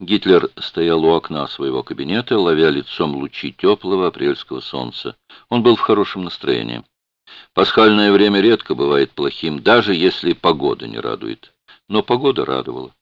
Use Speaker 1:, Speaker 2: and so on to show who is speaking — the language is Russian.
Speaker 1: Гитлер стоял у окна своего кабинета, ловя лицом лучи теплого апрельского солнца. Он был в хорошем настроении. Пасхальное время редко бывает плохим, даже если погода не радует. Но погода радовала.